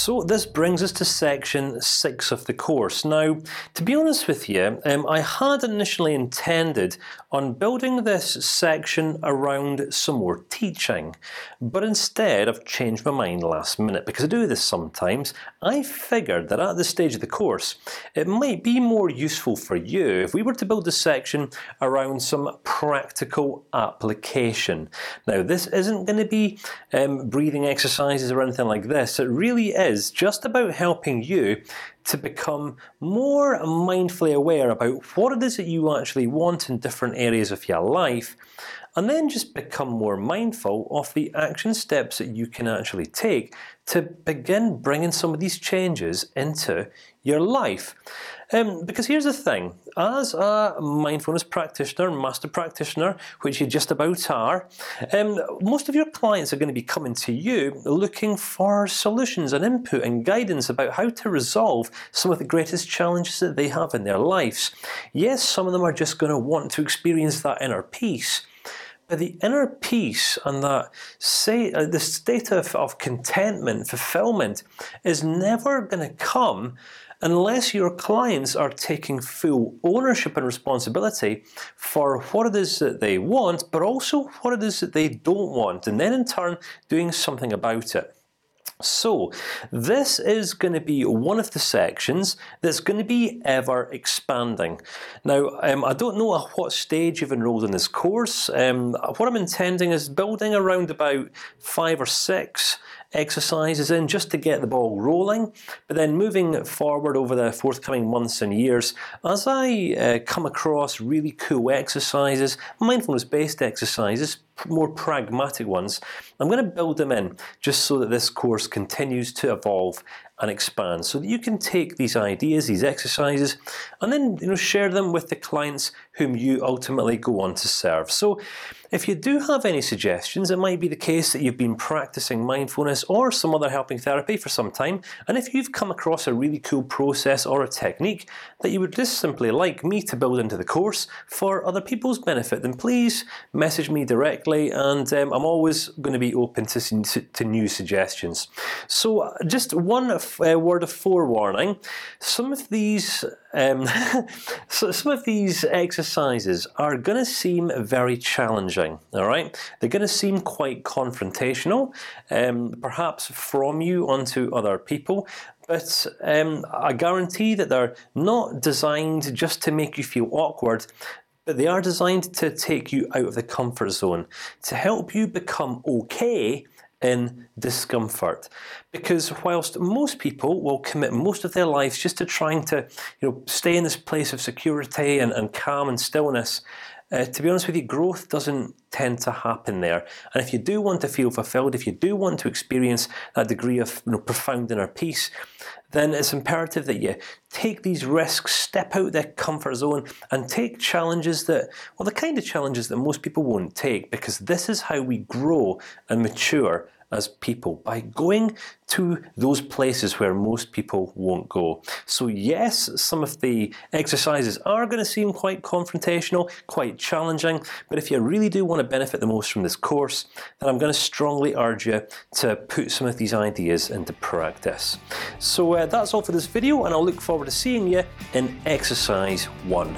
So this brings us to section six of the course. Now, to be honest with you, um, I had initially intended on building this section around some more teaching, but instead I've changed my mind last minute because I do this sometimes. I figured that at this stage of the course, it might be more useful for you if we were to build a section around some practical application. Now, this isn't going to be um, breathing exercises or anything like this. It really is just about helping you to become more mindfully aware about what it is that you actually want in different areas of your life, and then just become more mindful of the action steps that you can actually take to begin bringing some of these changes into your life. Um, because here's the thing: as a mindfulness practitioner, master practitioner, which you just about are, um, most of your clients are going to be coming to you looking for solutions and input and guidance about how to resolve some of the greatest challenges that they have in their lives. Yes, some of them are just going to want to experience that inner peace. The inner peace and that say uh, the state of, of contentment, fulfillment, is never going to come unless your clients are taking full ownership and responsibility for what it is that they want, but also what it is that they don't want, and then in turn doing something about it. So, this is going to be one of the sections that's going to be ever expanding. Now, um, I don't know at what stage you've enrolled in this course. Um, what I'm intending is building around about five or six exercises in just to get the ball rolling. But then moving forward over the forthcoming months and years, as I uh, come across really cool exercises, mindfulness-based exercises, more pragmatic ones, I'm going to build them in just so that this course continues to evolve and expand, so that you can take these ideas, these exercises, and then you know share them with the clients whom you ultimately go on to serve. So, if you do have any suggestions, it might be the case that you've been practicing mindfulness or some other helping therapy for some time, and if you've come across a really cool process or a technique that you would just simply like me to build into the course for other people's benefit, then please message me directly, and um, I'm always going to be open to, to new suggestions. So, just one uh, word of forewarning: some of these, um, so some of these exercises are going to seem very challenging. All right, they're going to seem quite confrontational, um, perhaps from you onto other people. But um, I guarantee that they're not designed just to make you feel awkward but they are designed to take you out of the comfort zone, to help you become okay in discomfort. Because whilst most people will commit most of their lives just to trying to, you know, stay in this place of security and, and calm and stillness, uh, to be honest with you, growth doesn't tend to happen there. And if you do want to feel fulfilled, if you do want to experience that degree of you know, profound inner peace, then it's imperative that you take these risks, step out their comfort zone, and take challenges that, well, the kind of challenges that most people won't take, because this is how we grow and mature as people by going to those places where most people won't go. So yes, some of the exercises are going to seem quite confrontational, quite challenging. But if you really do want to benefit the most from this course, then I'm going to strongly urge you to put some of these ideas into practice. So uh, that's all for this video, and I'll look forward to seeing you in exercise one.